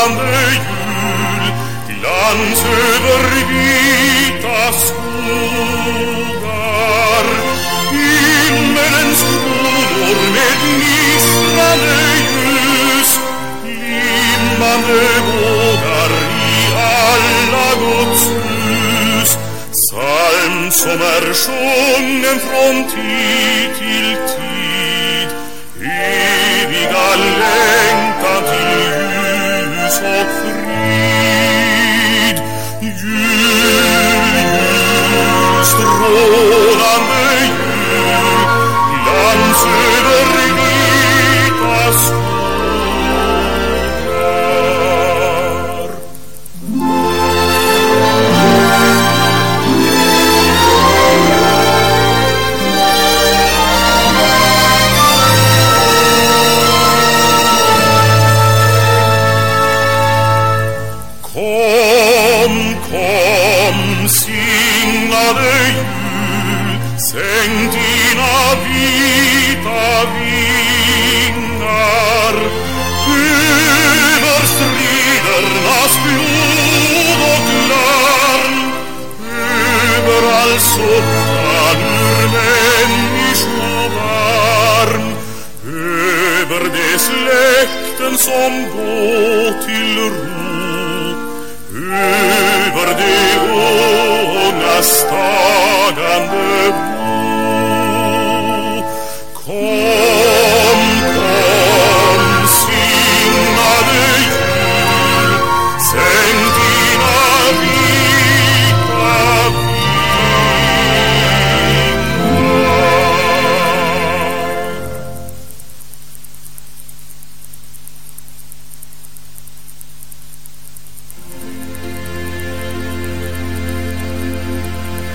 flammende Jül, Glanz über Vitas Ugar, Himmelens Brunor mit Nistrane Jüls, Limmande Bogar, i alla Guds Hüls, som er sjungen från tid til 错。Kom, kom, singade jul, sänk dina vita vingar. Över stridernas blod och larm, över all alltså ur människobarm, över de släkten som går. verstorbenen